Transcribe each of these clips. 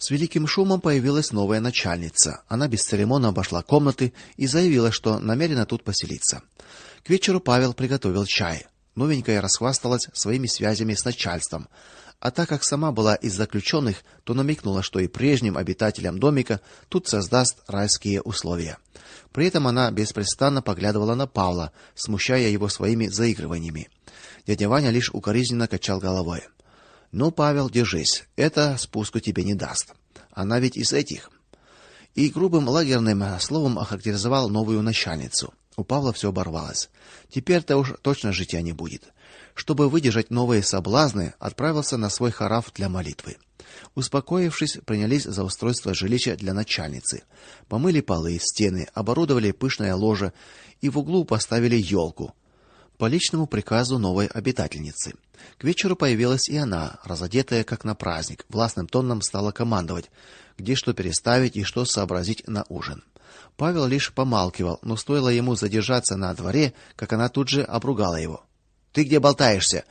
С великим шумом появилась новая начальница. Она бесцеремонно обошла комнаты и заявила, что намерена тут поселиться. К вечеру Павел приготовил чай. Новенькая расхвасталась своими связями с начальством. А так как сама была из заключенных, то намекнула, что и прежним обитателям домика тут создаст райские условия. При этом она беспрестанно поглядывала на Павла, смущая его своими заигрываниями. Дядя Ваня лишь укоризненно качал головой. "Ну, Павел, держись. Это спуску тебе не даст. Она ведь из этих". И грубым лагерным словом охарактеризовал новую начальницу. У Павла все оборвалось. Теперь-то уж точно житья не будет чтобы выдержать новые соблазны, отправился на свой хараф для молитвы. Успокоившись, принялись за устройство жилища для начальницы. Помыли полы, стены, оборудовали пышное ложе и в углу поставили елку. По личному приказу новой обитательницы. К вечеру появилась и она, разодетая как на праздник. Властным тоном стала командовать, где что переставить и что сообразить на ужин. Павел лишь помалкивал, но стоило ему задержаться на дворе, как она тут же обругала его. Ты где болтаешься?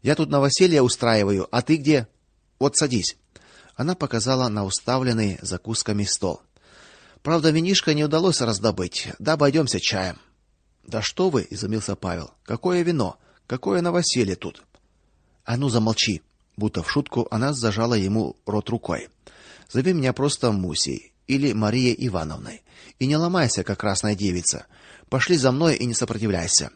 Я тут новоселье устраиваю, а ты где? Вот садись. Она показала на уставленный закусками стол. Правда, винишко не удалось раздобыть. Да обойдемся чаем. Да что вы, изумился Павел. Какое вино? Какое новоселье тут? А ну замолчи, будто в шутку она зажала ему рот рукой. Зови меня просто Мусей или Мария Ивановной. И не ломайся, как красная девица. Пошли за мной и не сопротивляйся.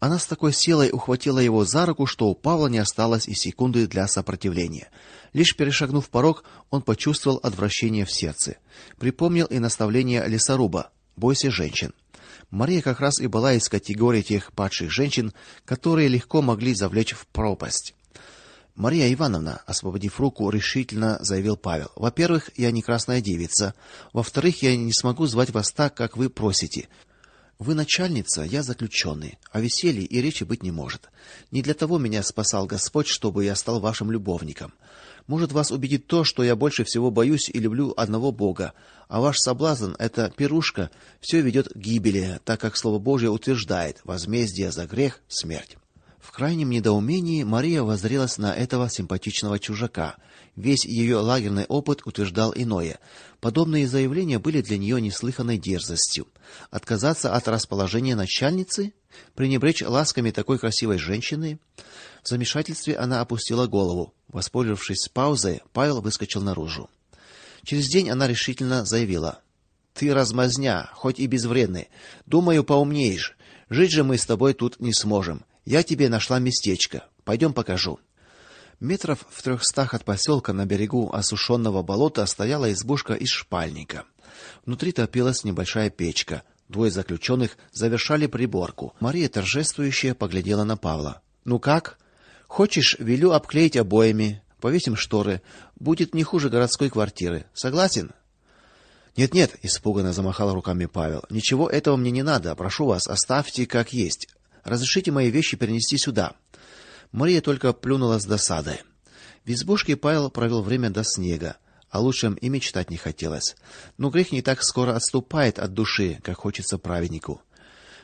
Она с такой силой ухватила его за руку, что у Павла не осталось и секунды для сопротивления. Лишь перешагнув порог, он почувствовал отвращение в сердце. Припомнил и наставление лесоруба: бойся женщин. Мария как раз и была из категории тех падших женщин, которые легко могли завлечь в пропасть. Мария Ивановна, освободив руку, решительно заявил Павел: "Во-первых, я не красная девица. Во-вторых, я не смогу звать вас так, как вы просите. Вы начальница, я заключенный, а веселье и речи быть не может. Не для того меня спасал Господь, чтобы я стал вашим любовником. Может вас убедит то, что я больше всего боюсь и люблю одного Бога, а ваш соблазн это пирушка, все ведет к гибели, так как слово Божье утверждает: возмездие за грех смерть. В крайнем недоумении Мария воззрелась на этого симпатичного чужака. Весь ее лагерный опыт утверждал иное. Подобные заявления были для нее неслыханной дерзостью. Отказаться от расположения начальницы, пренебречь ласками такой красивой женщины, в замешательстве она опустила голову. Воспользовавшись паузой, Павел выскочил наружу. Через день она решительно заявила: "Ты размазня, хоть и безвредный. Думаю, поумнеешь. Жить же мы с тобой тут не сможем. Я тебе нашла местечко. Пойдем покажу". Метров в трехстах от поселка на берегу осушенного болота стояла избушка из шпальника. Внутри топилась небольшая печка. Двое заключенных завершали приборку. Мария торжествующе поглядела на Павла. Ну как? Хочешь, велю обклеить обоями, повесим шторы, будет не хуже городской квартиры. Согласен? Нет-нет, испуганно замахал руками Павел. Ничего этого мне не надо. Прошу вас, оставьте как есть. Разрешите мои вещи перенести сюда. Мария только плюнула с досадой. В избушке Павел провел время до снега, а лучшем и мечтать не хотелось. Но грех не так скоро отступает от души, как хочется праведнику.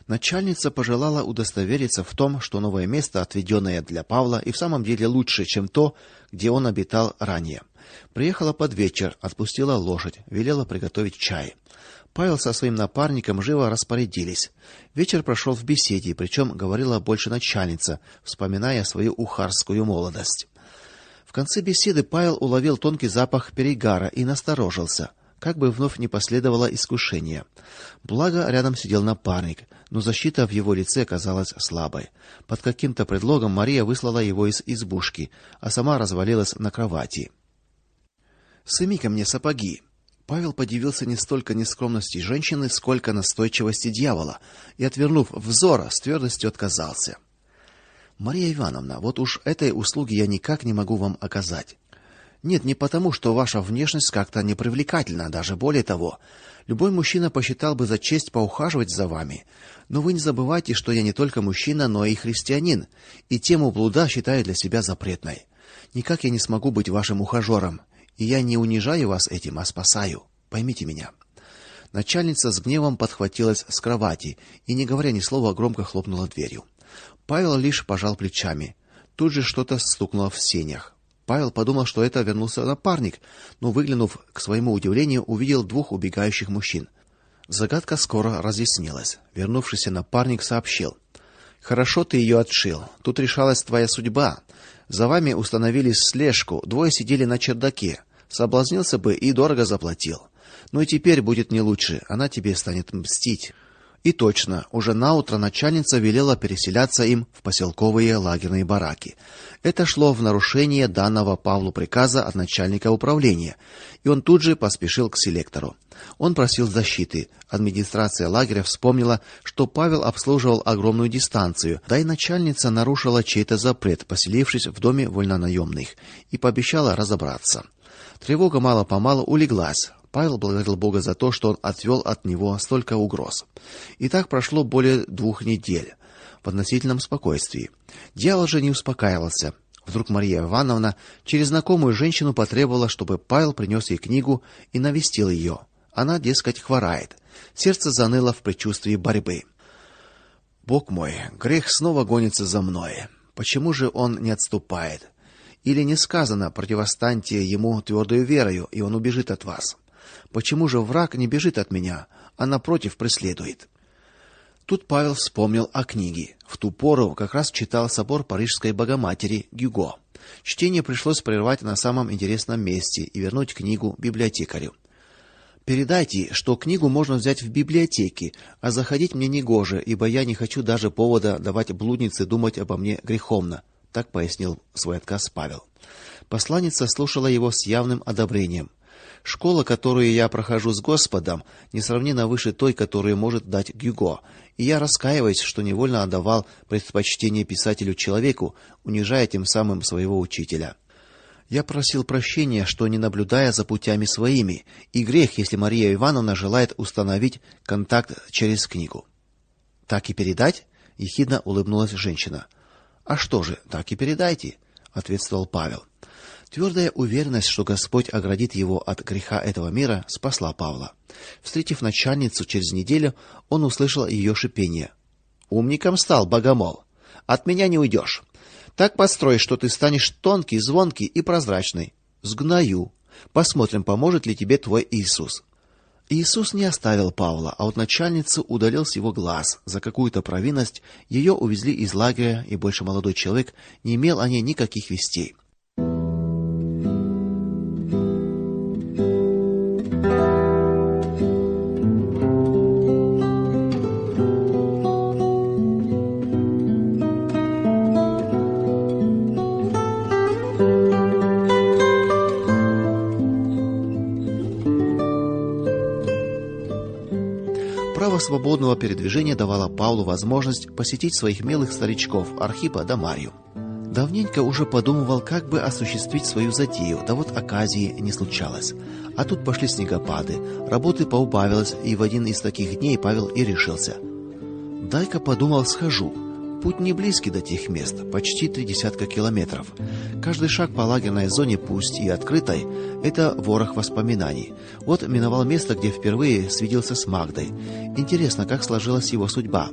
Начальница пожелала удостовериться в том, что новое место, отведенное для Павла, и в самом деле лучше, чем то, где он обитал ранее. Приехала под вечер, отпустила лошадь, велела приготовить чай. Павел со своим напарником живо распорядились. Вечер прошел в беседе, причем говорила больше начальница, вспоминая свою ухарскую молодость. В конце беседы Павел уловил тонкий запах перегара и насторожился, как бы вновь не последовало искушение. Благо рядом сидел напарник, но защита в его лице оказалась слабой. Под каким-то предлогом Мария выслала его из избушки, а сама развалилась на кровати. "Сыми ко мне сапоги", Павел подивился не столько нескромности женщины, сколько настойчивости дьявола, и отвернув взор, с твердостью отказался. Мария Ивановна, вот уж этой услуги я никак не могу вам оказать. Нет, не потому, что ваша внешность как-то непривлекательна, даже более того. Любой мужчина посчитал бы за честь поухаживать за вами. Но вы не забывайте, что я не только мужчина, но и христианин, и тему блуда считаю для себя запретной. Никак я не смогу быть вашим ухажером. И я не унижаю вас этим, а спасаю. Поймите меня. Начальница с гневом подхватилась с кровати и, не говоря ни слова, громко хлопнула дверью. Павел лишь пожал плечами. Тут же что-то стукнуло в сенях. Павел подумал, что это вернулся напарник, но выглянув к своему удивлению, увидел двух убегающих мужчин. Загадка скоро разъяснилась. Вернувшийся напарник сообщил: "Хорошо ты ее отшил. Тут решалась твоя судьба. За вами установили слежку, двое сидели на чердаке. Соблазнился бы и дорого заплатил. Но и теперь будет не лучше. Она тебе станет мстить". И точно, уже наутро начальница велела переселяться им в поселковые лагерные бараки. Это шло в нарушение данного Павлу приказа от начальника управления, и он тут же поспешил к селектору. Он просил защиты. Администрация лагеря вспомнила, что Павел обслуживал огромную дистанцию, да и начальница нарушила чей-то запрет, поселившись в доме вольнонаемных, и пообещала разобраться. Тревога мало-помалу улеглась. Павел благодарил Бога за то, что он отвел от него столько угроз. И так прошло более двух недель в относительном спокойствии. Дьявол же не успокаивался. Вдруг Мария Ивановна через знакомую женщину потребовала, чтобы Павел принес ей книгу и навестил ее. Она, дескать, хворает. Сердце заныло в предчувствии борьбы. Бог мой, грех снова гонится за мной. Почему же он не отступает? Или не сказано: противостаньте ему твердою верою, и он убежит от вас? Почему же враг не бежит от меня, а напротив преследует? Тут Павел вспомнил о книге. В ту пору как раз читал собор Парижской Богоматери Гюго. Чтение пришлось прервать на самом интересном месте и вернуть книгу библиотекарю. Передайте, что книгу можно взять в библиотеке, а заходить мне не гоже, ибо я не хочу даже повода давать блуднице думать обо мне греховно, так пояснил свой отказ Павел. Посланница слушала его с явным одобрением. Школа, которую я прохожу с Господом, несравненно выше той, которую может дать Гюго. И я раскаиваюсь, что невольно отдавал предпочтение писателю-человеку, унижая тем самым своего учителя. Я просил прощения, что не наблюдая за путями своими, и грех, если Мария Ивановна желает установить контакт через книгу. Так и передать? ехидно улыбнулась женщина. А что же, так и передайте, ответствовал Павел. Твердая уверенность, что Господь оградит его от греха этого мира, спасла Павла. Встретив начальницу через неделю, он услышал ее шипение: "Умником стал, богомол. От меня не уйдешь. Так построй, что ты станешь тонкий, звонкий и прозрачный. Сгною. Посмотрим, поможет ли тебе твой Иисус". Иисус не оставил Павла, а от начальницы удалил с его глаз. За какую-то провинность ее увезли из лагеря, и больше молодой человек не имел о ней никаких вестей. Свободного передвижения давало Павлу возможность посетить своих милых старичков Архипа да Марию. Давненько уже подумывал, как бы осуществить свою затею, да вот оказии не случалось. А тут пошли снегопады, работы поубавилось, и в один из таких дней Павел и решился. Дай-ка подумал, схожу. Путь не близкий до тех мест, почти три десятка километров. Каждый шаг по лагерной зоне, пусть и открытой, это ворох воспоминаний. Вот миновал место, где впервые свиделся с Магдой. Интересно, как сложилась его судьба.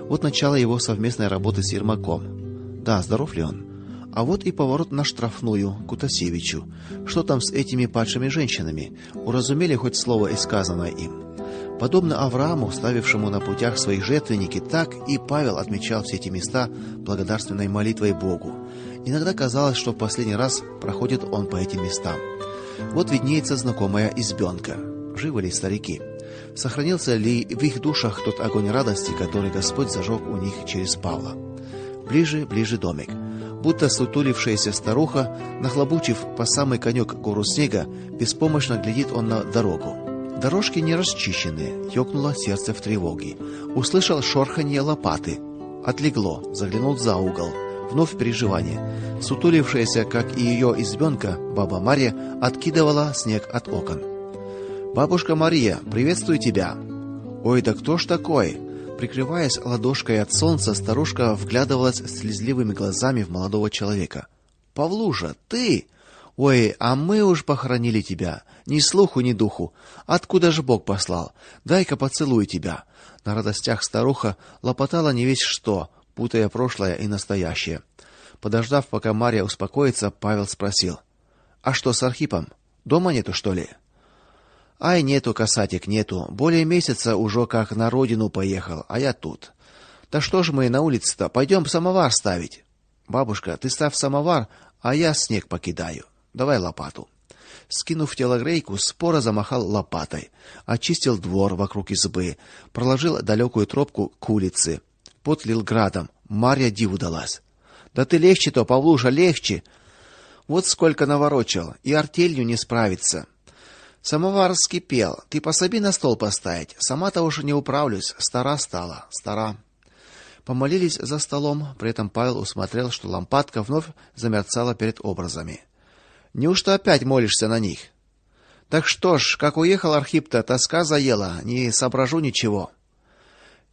Вот начало его совместной работы с Ермаком. Да, здоров ли он? А вот и поворот на штрафную к Утасевичу. Что там с этими падшими женщинами? Уразумели хоть слово сказанное им? Подобно Аврааму, ставившему на путях свои жертвенники, так и Павел отмечал все эти места благодарственной молитвой Богу. Иногда казалось, что в последний раз проходит он по этим местам. Вот виднеется знакомая избенка. Живы ли старики? Сохранился ли в их душах тот огонь радости, который Господь зажег у них через Павла? Ближе, ближе домик. Будто сутулившаяся старуха, нахлобучив по самый конек гору снега, беспомощно глядит он на дорогу. Дорожки не расчищены, ёкнуло сердце в тревоге. Услышал шорханье лопаты. Отлегло, заглянул за угол. Вновь переживание. Сутулившаяся, как и ее избенка, баба Мария откидывала снег от окон. Бабушка Мария, приветствую тебя. Ой, да кто ж такой? Прикрываясь ладошкой от солнца, старушка вглядывалась слезливыми глазами в молодого человека. Павлуша, ты? Ой, а мы уж похоронили тебя. Ни слуху, ни духу. Откуда же Бог послал? Дай-ка поцелую тебя. На радостях старуха лопотала не весь что, путая прошлое и настоящее. Подождав, пока Мария успокоится, Павел спросил: "А что с Архипом? Дома нету, что ли?" "Ай, нету, касатик, нету. Более месяца уже как на родину поехал, а я тут. Да что ж мы на улице-то? Пойдем самовар ставить. Бабушка, ты ставь самовар, а я снег покидаю. Давай лопату". Скинув телогрейку, споро замахал лопатой, очистил двор вокруг избы, проложил далекую тропку к улице. Подлил градом. Марья диву далась. Да ты легче-то, Павлуша, легче. Вот сколько наворочил, и артелью не справиться. Самовар вскипел. Ты пособи на стол поставить. Сама-то уж не управлюсь, стара стала, стара. Помолились за столом, при этом Павел усмотрел, что лампадка вновь замерцала перед образами. Неужто опять молишься на них? Так что ж, как уехал Архип-то, тоска заела, не соображу ничего.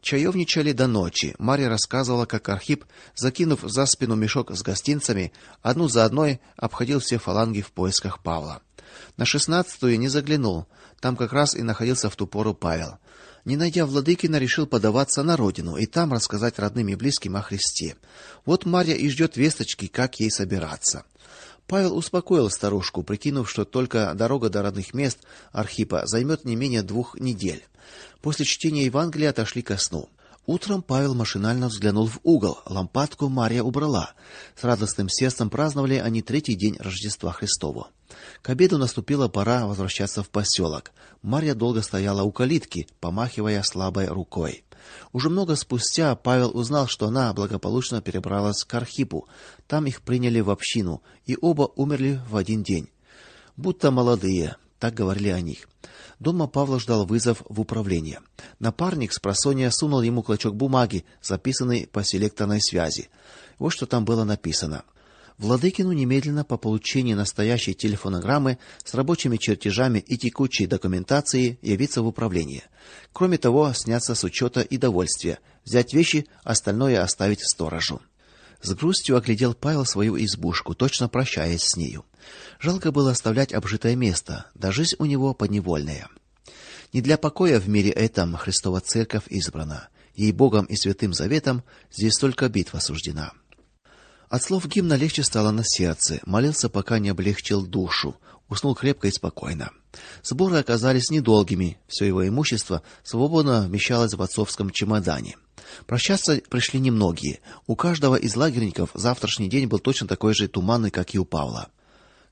Чаевничали до ночи. Марья рассказывала, как Архип, закинув за спину мешок с гостинцами, одну за одной обходил все фаланги в поисках Павла. На шестнадцатую не заглянул. Там как раз и находился в ту пору Павел. Не найдя Владыкина, решил подаваться на родину и там рассказать родным и близким о Христе. Вот Марья и ждет весточки, как ей собираться. Павел успокоил старушку, прикинув, что только дорога до родных мест Архипа займет не менее двух недель. После чтения Евангелия отошли ко сну. Утром Павел машинально взглянул в угол. Лампадку Мария убрала. С радостным сердцем праздновали они третий день Рождества Христова. К обеду наступила пора возвращаться в поселок. Марья долго стояла у калитки, помахивая слабой рукой. Уже много спустя Павел узнал, что она благополучно перебралась к Архипу. Там их приняли в общину, и оба умерли в один день. Будто молодые, так говорили о них. Дома Павла ждал вызов в управление. Напарник с просонья сунул ему клочок бумаги, записанный по селекторной связи. Вот что там было написано: Владыкину немедленно по получении настоящей телефонограммы с рабочими чертежами и текущей документацией явиться в управление. Кроме того, сняться с учета и довольствия, взять вещи, остальное оставить сторожу. С грустью оглядел Павел свою избушку, точно прощаясь с нею. Жалко было оставлять обжитое место, да жизнь у него подневольная. Не для покоя в мире этом Христова церковь избрана. Ей Богом и святым заветом здесь только битва суждена. От слов гимна легче стало на сердце. Молился, пока не облегчил душу. Уснул крепко и спокойно. Сборы оказались недолгими. Все его имущество свободно вмещалось в отцовском чемодане. Прощаться пришли немногие. У каждого из лагерников завтрашний день был точно такой же туманный, как и у Павла.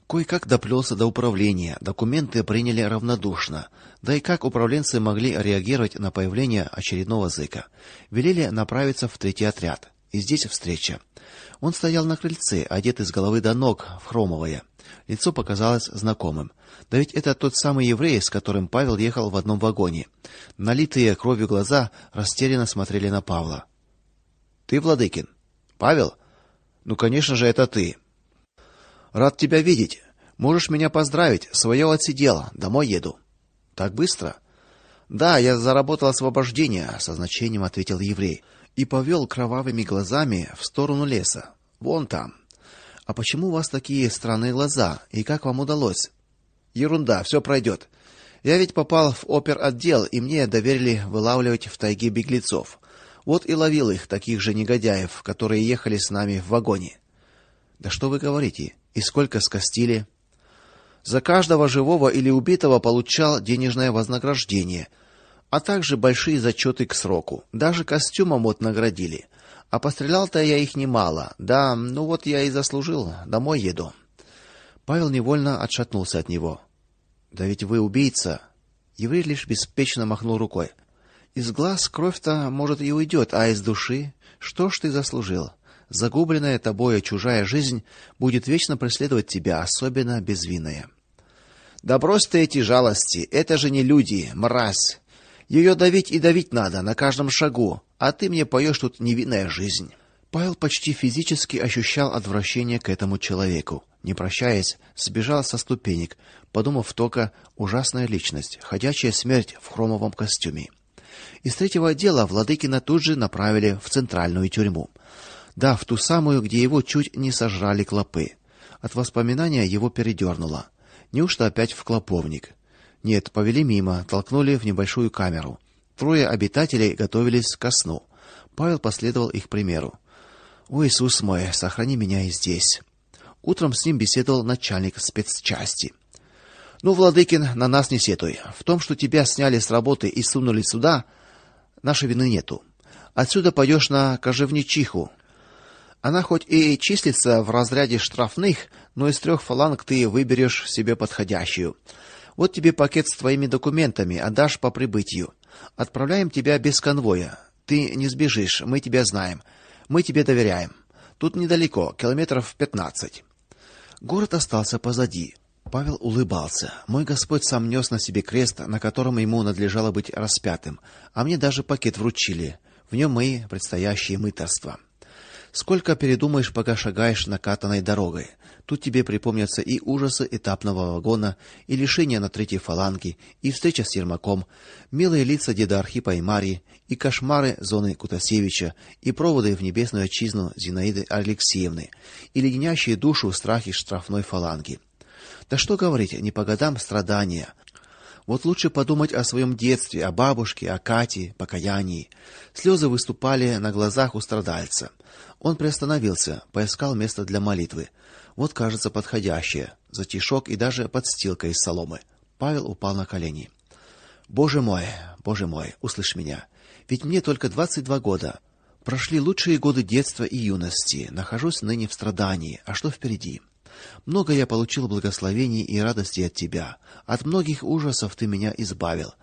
Кое-как доплелся до управления. Документы приняли равнодушно. Да и как управленцы могли реагировать на появление очередного зыка? Велели направиться в третий отряд. И здесь встреча. Он стоял на крыльце, одетый с головы до ног в хромовое. Лицо показалось знакомым. Да ведь это тот самый еврей, с которым Павел ехал в одном вагоне. Налитые кровью глаза растерянно смотрели на Павла. Ты Владыкин? Павел? Ну, конечно же, это ты. Рад тебя видеть. Можешь меня поздравить, свое отсидел, домой еду. Так быстро? Да, я заработал освобождение, со значением ответил еврей и повел кровавыми глазами в сторону леса. Вон там. А почему у вас такие странные глаза? И как вам удалось? Ерунда, все пройдет. Я ведь попал в опер-отдел, и мне доверили вылавливать в тайге беглецов. Вот и ловил их, таких же негодяев, которые ехали с нами в вагоне. Да что вы говорите? И сколько скостили? За каждого живого или убитого получал денежное вознаграждение, а также большие зачеты к сроку. Даже костюмом вот наградили. А пострелял-то я их немало. Да, ну вот я и заслужил. Домой еду. Павел невольно отшатнулся от него. Да ведь вы убийца. Еврей лишь беспечно махнул рукой. Из глаз кровь-то, может, и уйдет, а из души что ж ты заслужил? Загубленная тобою чужая жизнь будет вечно преследовать тебя, особенно безвинная. Да брось ты эти жалости, это же не люди, мразь. Ее давить и давить надо на каждом шагу, а ты мне поешь тут невинная жизнь. Павел почти физически ощущал отвращение к этому человеку. Не прощаясь, сбежал со ступенек, подумав только ужасная личность, ходячая смерть в хромовом костюме. Из третьего отдела Владыкина тут же направили в центральную тюрьму. Да, в ту самую, где его чуть не сожрали клопы. От воспоминания его передернуло. Неужто опять в клоповник? Нет, повели мимо, толкнули в небольшую камеру. Трое обитателей готовились ко сну. Павел последовал их примеру. О Иисус мой, сохрани меня и здесь. Утром с ним беседовал начальник спецчасти. Ну, владыкин, на нас не сетуй. В том, что тебя сняли с работы и сунули сюда, нашей вины нету. Отсюда пойдешь на кожевничиху. Она хоть и числится в разряде штрафных, но из трех фаланг ты выберешь себе подходящую. Вот тебе пакет с твоими документами, отдашь по прибытию. Отправляем тебя без конвоя. Ты не сбежишь, мы тебя знаем. Мы тебе доверяем. Тут недалеко, километров пятнадцать. Город остался позади. Павел улыбался. Мой Господь сам нес на себе крест, на котором ему надлежало быть распятым, а мне даже пакет вручили. В нем мои предстоящие мытарства. Сколько передумаешь, пока шагаешь накатанной дорогой. Тут тебе припомнятся и ужасы этапного вагона, и лишения на третьей фаланге, и встреча с Ермаком, милые лица деда Архипа и Марии, и кошмары зоны Кутасевича, и проводы в небесную отчизну Зинаиды Алексеевны, и леденящие душу страхи штрафной фаланги. Да что говорить, не по годам страдания. Вот лучше подумать о своем детстве, о бабушке, о Кате, покаянии. Слезы выступали на глазах у страдальца. Он приостановился, поискал место для молитвы. Вот, кажется, подходящее. Затишок и даже подстилка из соломы. Павел упал на колени. Боже мой, Боже мой, услышь меня. Ведь мне только двадцать два года. Прошли лучшие годы детства и юности. Нахожусь ныне в страдании. А что впереди? Много я получил благословений и радости от тебя. От многих ужасов ты меня избавил.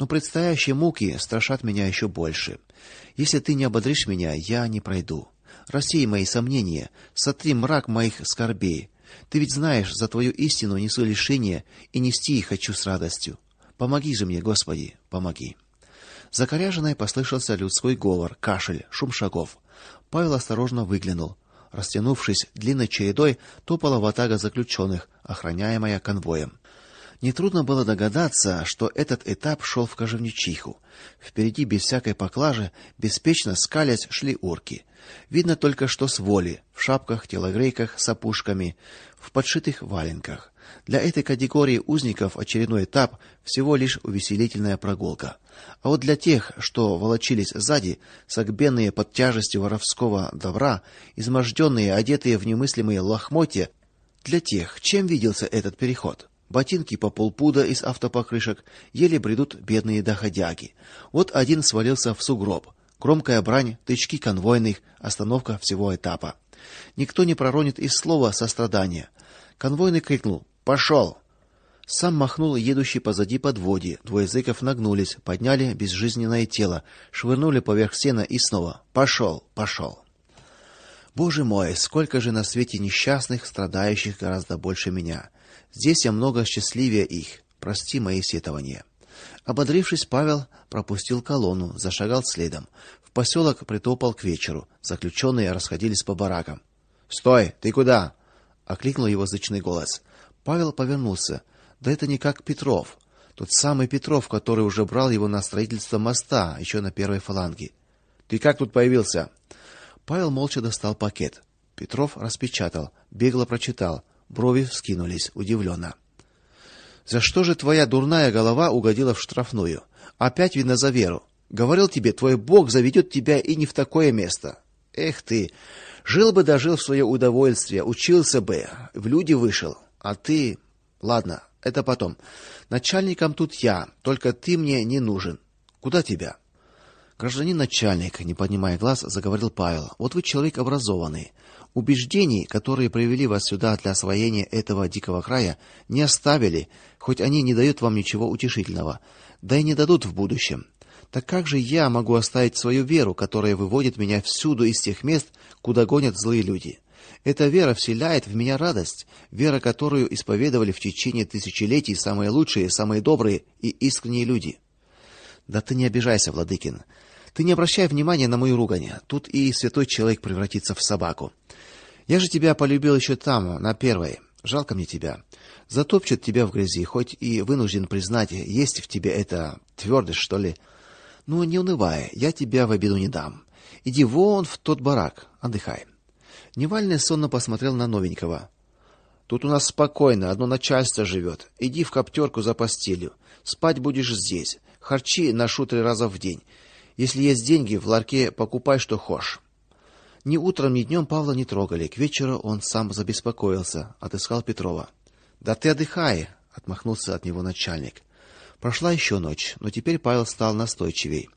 Но предстоящие муки страшат меня еще больше. Если ты не ободришь меня, я не пройду. Рассей мои сомнения, сотри мрак моих скорбей. Ты ведь знаешь, за твою истину несу лишения и нести их хочу с радостью. Помоги же мне, Господи, помоги. За коряжиной послышался людской говор, кашель, шум шагов. Павел осторожно выглянул. Растянувшись длинной чередой, топала ватага заключенных, охраняемая конвоем. Нетрудно было догадаться, что этот этап шел в Кожевничиху. Впереди без всякой поклажи, беспечно скалясь, шли орки. Видно только что с воли, в шапках, телогрейках с опушками, в подшитых валенках. Для этой категории узников очередной этап всего лишь увеселительная прогулка. А вот для тех, что волочились сзади, согбенные под тяжестью воровского добра, изможденные, одетые в немыслимые лохмотья, для тех, чем виделся этот переход? Ботинки по полпуда из автопокрышек, еле бредут бедные доходяги. Вот один свалился в сугроб. Громкая брань, тычки конвойных, остановка всего этапа. Никто не проронит и слова сострадания. Конвойный крикнул: "Пошел!" Сам махнул едущий позади подводе. Двое зэков нагнулись, подняли безжизненное тело, швырнули поверх сена и снова: "Пошел, пошел!" Боже мой, сколько же на свете несчастных, страдающих гораздо больше меня. Здесь я много счастливее их. Прости мои сетования. Ободрившись, Павел пропустил колонну, зашагал следом. В поселок притопал к вечеру. Заключенные расходились по баракам. "Стой, ты куда?" окликнул его зычный голос. Павел повернулся. Да это не как Петров, тот самый Петров, который уже брал его на строительство моста еще на первой фаланге. Ты как тут появился? Павел молча достал пакет. Петров распечатал, бегло прочитал, брови вскинулись удивленно. За что же твоя дурная голова угодила в штрафную? Опять видно за веру. Говорил тебе, твой Бог заведет тебя и не в такое место. Эх ты, жил бы дожил в свое удовольствие, учился бы, в люди вышел, а ты, ладно, это потом. Начальником тут я, только ты мне не нужен. Куда тебя? Гражданин начальник, не поднимая глаз, заговорил Павел. Вот вы человек образованный. Убеждений, которые привели вас сюда для освоения этого дикого края, не оставили, хоть они не дают вам ничего утешительного, да и не дадут в будущем. Так как же я могу оставить свою веру, которая выводит меня всюду из тех мест, куда гонят злые люди? Эта вера вселяет в меня радость, вера, которую исповедовали в течение тысячелетий самые лучшие, самые добрые и искренние люди. Да ты не обижайся, владыкин. Ты не обращай внимания на мою ругань. Тут и святой человек превратится в собаку. Я же тебя полюбил еще там, на первой. Жалко мне тебя. Затопчет тебя в грязи, хоть и вынужден признать, есть в тебе эта твердость, что ли. Ну, не унывай, я тебя в обиду не дам. Иди вон в тот барак, отдыхай. Невальный сонно посмотрел на новенького. Тут у нас спокойно, одно начальство живет. Иди в коптерку за постелью. Спать будешь здесь. Харчи ношу три раза в день. Если есть деньги, в ларьке покупай что хочешь. Ни утром, ни днем Павла не трогали. К вечеру он сам забеспокоился, отыскал Петрова. "Да ты отдыхай", отмахнулся от него начальник. Прошла еще ночь, но теперь Павел стал настойчивей.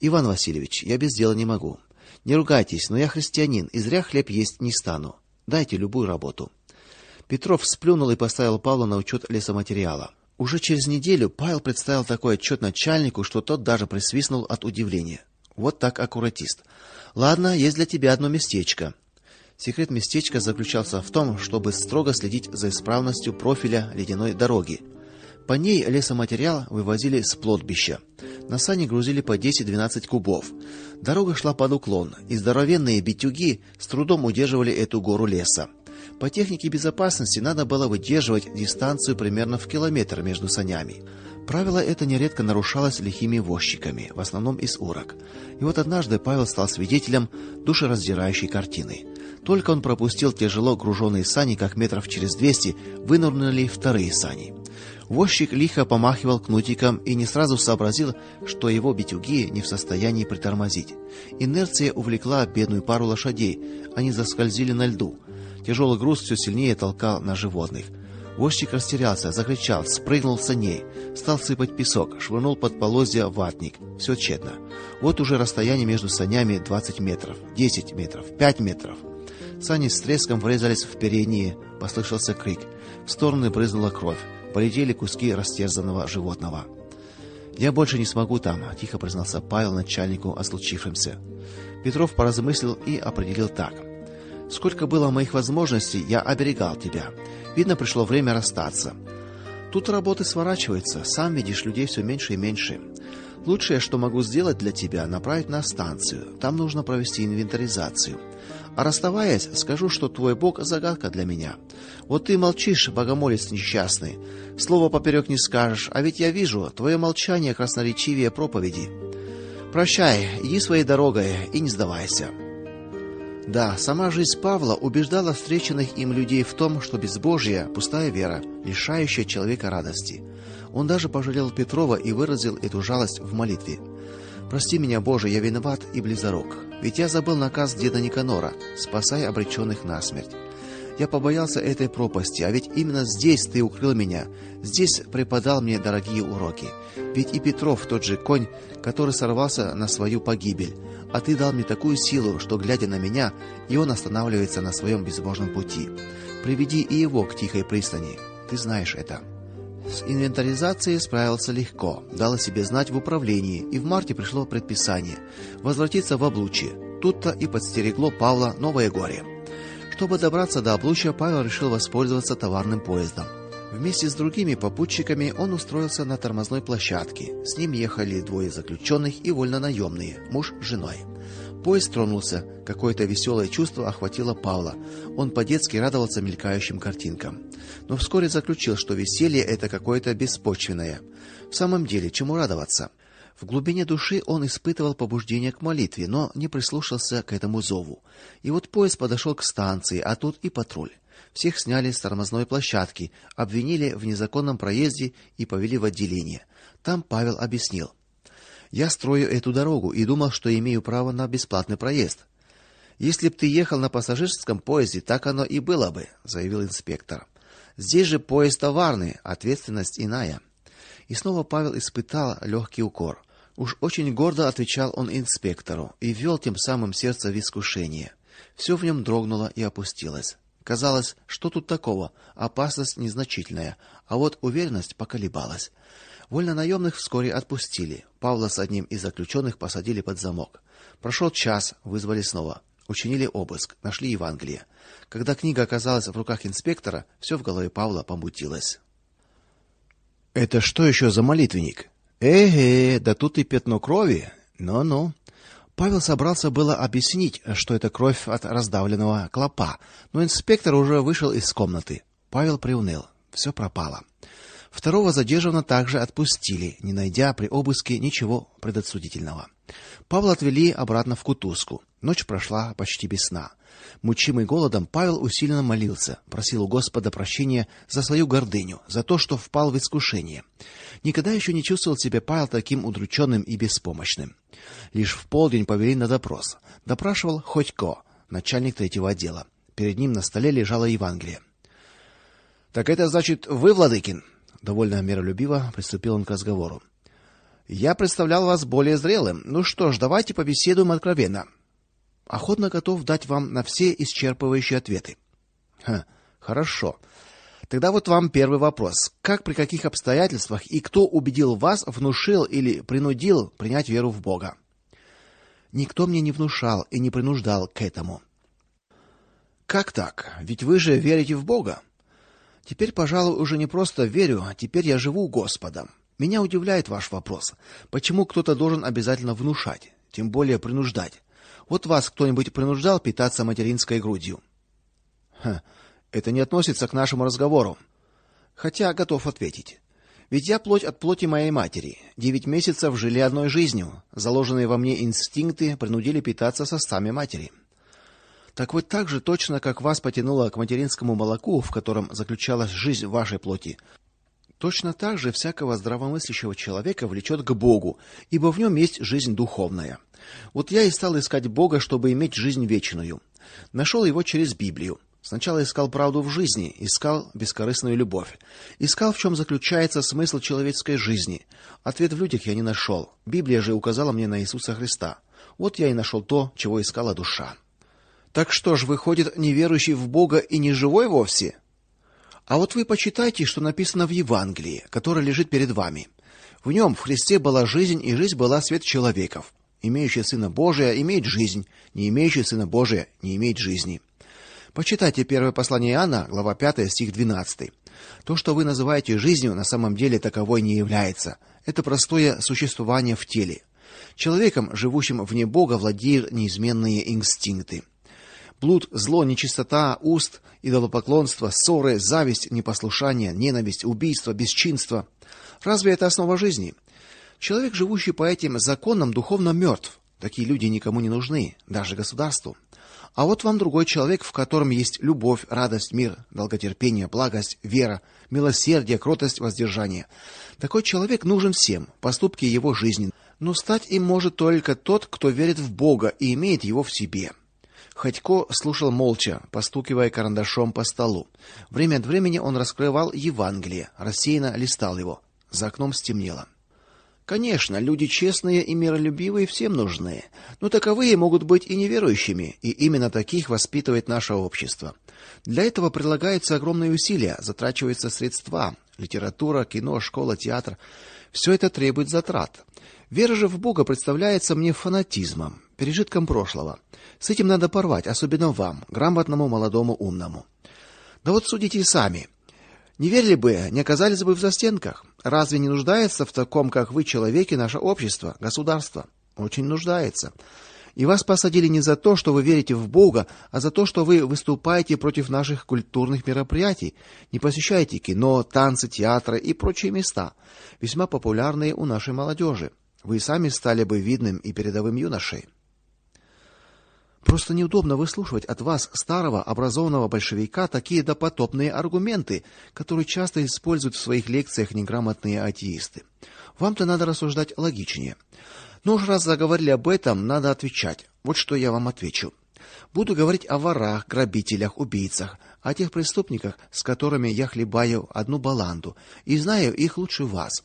Иван Васильевич, я без дела не могу. Не ругайтесь, но я христианин, и зря хлеб есть не стану. Дайте любую работу. Петров сплюнул и поставил Павла на учет лесоматериала. Уже через неделю Павел представил такой отчет начальнику, что тот даже присвистнул от удивления. Вот так аккуратист. Ладно, есть для тебя одно местечко. Секрет местечка заключался в том, чтобы строго следить за исправностью профиля ледяной дороги. По ней лесоматериал вывозили с плотбища. На сани грузили по 10-12 кубов. Дорога шла под уклон, и здоровенные битюги с трудом удерживали эту гору леса. По технике безопасности надо было выдерживать дистанцию примерно в километр между санями. Правило это нередко нарушалось лихими возчиками, в основном из урок. И вот однажды Павел стал свидетелем душераздирающей картины. Только он пропустил тяжело груженные сани, как метров через двести вынырнули вторые сани. Возчик лихо помахивал кнутиком и не сразу сообразил, что его битюги не в состоянии притормозить. Инерция увлекла бедную пару лошадей, они заскользили на льду. Тяжелый груз все сильнее толкал на животных. Возчик растерялся, закричал, спрыгнул с саней, стал сыпать песок, швырнул под полозья ватник. Все тщетно. Вот уже расстояние между санями 20 метров, 10 метров, 5 метров. Сани с треском врезались в передние, послышался крик. В стороны брызнула кровь, полетели куски растерзанного животного. Я больше не смогу там, тихо признался Павел начальнику о случившемся. Петров поразмыслил и определил так: Сколько было моих возможностей, я оберегал тебя. Видно, пришло время расстаться. Тут работы сворачиваются, сам видишь, людей все меньше и меньше. Лучшее, что могу сделать для тебя, направить на станцию. Там нужно провести инвентаризацию. А расставаясь, скажу, что твой бог загадка для меня. Вот ты молчишь, богомолец несчастный. Слово поперек не скажешь, а ведь я вижу, твое молчание красноречивее проповеди. Прощай, иди своей дорогой и не сдавайся. Да, сама жизнь Павла убеждала встреченных им людей в том, что безбожие пустая вера, лишающая человека радости. Он даже пожалел Петрова и выразил эту жалость в молитве. Прости меня, Боже, я виноват и близорук. Ведь я забыл наказ деда Никанора: спасай обреченных на смерть. Я побоялся этой пропасти, а ведь именно здесь ты укрыл меня. Здесь преподал мне дорогие уроки. Ведь и Петров тот же конь, который сорвался на свою погибель, а ты дал мне такую силу, что глядя на меня, и он останавливается на своем безбожном пути. Приведи и его к тихой пристани. Ты знаешь это. С инвентаризацией справился легко, дал о себе знать в управлении, и в марте пришло предписание возвратиться в облучье. Тут-то и подстерегло Павла новое горе. Чтобы добраться до облучья, Павел решил воспользоваться товарным поездом. Вместе с другими попутчиками он устроился на тормозной площадке. С ним ехали двое заключенных и вольнонаемные, муж с женой. Поезд тронулся. Какое-то веселое чувство охватило Павла. Он по-детски радовался мелькающим картинкам, но вскоре заключил, что веселье это какое-то беспочвенное. В самом деле, чему радоваться? В глубине души он испытывал побуждение к молитве, но не прислушался к этому зову. И вот поезд подошел к станции, а тут и патруль. Всех сняли с тормозной площадки, обвинили в незаконном проезде и повели в отделение. Там Павел объяснил: "Я строю эту дорогу и думал, что имею право на бесплатный проезд. Если б ты ехал на пассажирском поезде, так оно и было бы", заявил инспектор. "Здесь же поезд товарный, ответственность иная". И снова Павел испытал легкий укор. Уж очень гордо отвечал он инспектору и ввел тем самым сердце в искушение. Все в нем дрогнуло и опустилось. Казалось, что тут такого? Опасность незначительная, а вот уверенность поколебалась. Вольнонаемных вскоре отпустили. Павла с одним из заключенных посадили под замок. Прошел час, вызвали снова. Учинили обыск, нашли Евангелие. Когда книга оказалась в руках инспектора, все в голове Павла помутилось. Это что еще за молитвенник? Эге, да тут и пятно крови. Ну-ну. Павел собрался было объяснить, что это кровь от раздавленного клопа, но инспектор уже вышел из комнаты. Павел приуныл. Все пропало. Второго задержанного также отпустили, не найдя при обыске ничего предосудительного. Павла отвели обратно в Кутузку. Ночь прошла почти без сна. Мучимый голодом, Павел усиленно молился, просил у Господа прощения за свою гордыню, за то, что впал в искушение. Никогда еще не чувствовал себя Павел таким удрученным и беспомощным. Лишь в полдень повели на допрос. Допрашивал Ходько, начальник третьего отдела. Перед ним на столе лежало Евангелие. Так это значит, вы, Владыкин, довольно миролюбиво приступил он к разговору. Я представлял вас более зрелым. Ну что ж, давайте побеседуем откровенно. Охотно готов дать вам на все исчерпывающие ответы. Ха, хорошо. Тогда вот вам первый вопрос. Как при каких обстоятельствах и кто убедил вас, внушил или принудил принять веру в Бога? Никто мне не внушал и не принуждал к этому. Как так? Ведь вы же верите в Бога. Теперь, пожалуй, уже не просто верю, а теперь я живу Господом. Меня удивляет ваш вопрос. Почему кто-то должен обязательно внушать, тем более принуждать? Вот вас кто-нибудь принуждал питаться материнской грудью? Ха, это не относится к нашему разговору. Хотя готов ответить. Ведь я плоть от плоти моей матери. Девять месяцев жили одной жизнью. Заложенные во мне инстинкты принудили питаться состами матери. Так вот так же точно, как вас потянуло к материнскому молоку, в котором заключалась жизнь вашей плоти, точно так же всякого здравомыслящего человека влечет к Богу, ибо в нем есть жизнь духовная. Вот я и стал искать Бога, чтобы иметь жизнь вечную. Нашел его через Библию. Сначала искал правду в жизни, искал бескорыстную любовь, искал, в чем заключается смысл человеческой жизни. Ответ в людях я не нашел. Библия же указала мне на Иисуса Христа. Вот я и нашел то, чего искала душа. Так что ж, выходит, неверующий в Бога и не живой вовсе? А вот вы почитайте, что написано в Евангелии, которое лежит перед вами. В нем в Христе была жизнь, и жизнь была свет человеков. Имеющий сына Божия имеет жизнь, не имеющий сына Божия не имеет жизни. Почитайте первое послание Иоанна, глава 5, стих 12. То, что вы называете жизнью, на самом деле таковой не является. Это простое существование в теле. Человеком, живущим вне Бога, владеют неизменные инстинкты блуд, зло, нечистота уст, идолопоклонство, ссоры, зависть, непослушание, ненависть, убийство, бесчинство. Разве это основа жизни? Человек, живущий по этим законам, духовно мертв. Такие люди никому не нужны, даже государству. А вот вам другой человек, в котором есть любовь, радость, мир, долготерпение, благость, вера, милосердие, кротость, воздержание. Такой человек нужен всем. Поступки его жизни, но стать им может только тот, кто верит в Бога и имеет его в себе. Ходько слушал молча, постукивая карандашом по столу. Время от времени он раскрывал Евангелие, рассеянно листал его. За окном стемнело. Конечно, люди честные и миролюбивые всем нужны, но таковые могут быть и неверующими, и именно таких воспитывает наше общество. Для этого прилагаются огромные усилия, затрачиваются средства: литература, кино, школа, театр. Все это требует затрат. Вера же в Бога представляется мне фанатизмом, пережитком прошлого. С этим надо порвать, особенно вам, грамотному молодому умному. Да вот судите сами. Не верили бы, не оказались бы в застенках. Разве не нуждается в таком, как вы, человеке наше общество, государство? Очень нуждается. И вас посадили не за то, что вы верите в Бога, а за то, что вы выступаете против наших культурных мероприятий, не посещаете кино, танцы, театры и прочие места, весьма популярные у нашей молодежи. Вы сами стали бы видным и передовым юношей. Просто неудобно выслушивать от вас, старого образованного большевика, такие допотопные аргументы, которые часто используют в своих лекциях неграмотные атеисты. Вам-то надо рассуждать логичнее. Но уж раз заговорили об этом, надо отвечать. Вот что я вам отвечу. Буду говорить о ворах, грабителях, убийцах, о тех преступниках, с которыми я хлебаю одну баланду, и знаю их лучше вас.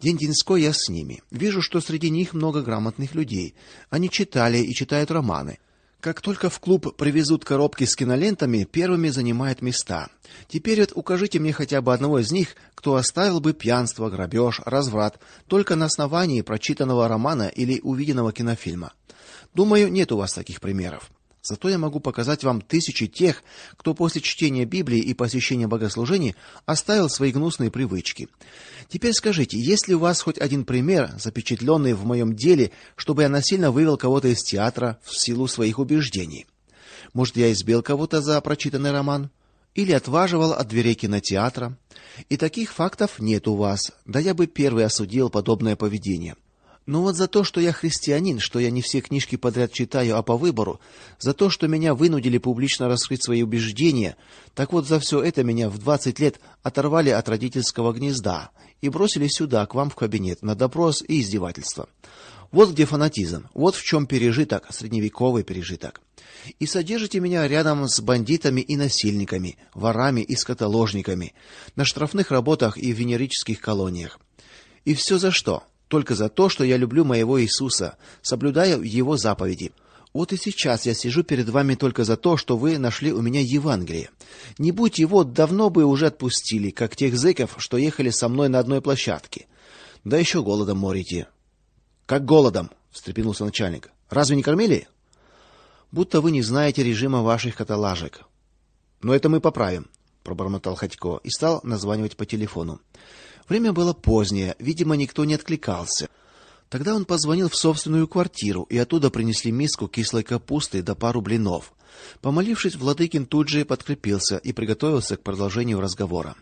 День-деньской я с ними. Вижу, что среди них много грамотных людей. Они читали и читают романы. Как только в клуб привезут коробки с кинолентами, первыми занимают места. Теперь вот укажите мне хотя бы одного из них, кто оставил бы пьянство, грабеж, разврат только на основании прочитанного романа или увиденного кинофильма. Думаю, нет у вас таких примеров. Зато я могу показать вам тысячи тех, кто после чтения Библии и посещения богослужений оставил свои гнусные привычки. Теперь скажите, есть ли у вас хоть один пример, запечатленный в моем деле, чтобы я насильно вывел кого-то из театра в силу своих убеждений? Может, я избил кого-то за прочитанный роман или отваживал от дверей кинотеатра? И таких фактов нет у вас. Да я бы первый осудил подобное поведение. Но вот за то, что я христианин, что я не все книжки подряд читаю, а по выбору, за то, что меня вынудили публично раскрыть свои убеждения, так вот за все это меня в двадцать лет оторвали от родительского гнезда и бросили сюда, к вам в кабинет, на допрос и издевательство. Вот где фанатизм, вот в чем пережиток, средневековый пережиток. И содержите меня рядом с бандитами и насильниками, ворами и скотоложниками, на штрафных работах и в венерических колониях. И все за что? Только за то, что я люблю моего Иисуса, соблюдаю его заповеди. Вот и сейчас я сижу перед вами только за то, что вы нашли у меня Евангелие. Не будь его, давно бы уже отпустили, как тех зэков, что ехали со мной на одной площадке. Да еще голодом морите. Как голодом? встрепенулся начальник. Разве не кормили? Будто вы не знаете режима ваших каталажек. Но это мы поправим, пробормотал Ходько и стал названивать по телефону. Время было позднее, видимо, никто не откликался. Тогда он позвонил в собственную квартиру, и оттуда принесли миску кислой капусты да пару блинов. Помолившись, Владыкин тут же подкрепился и приготовился к продолжению разговора.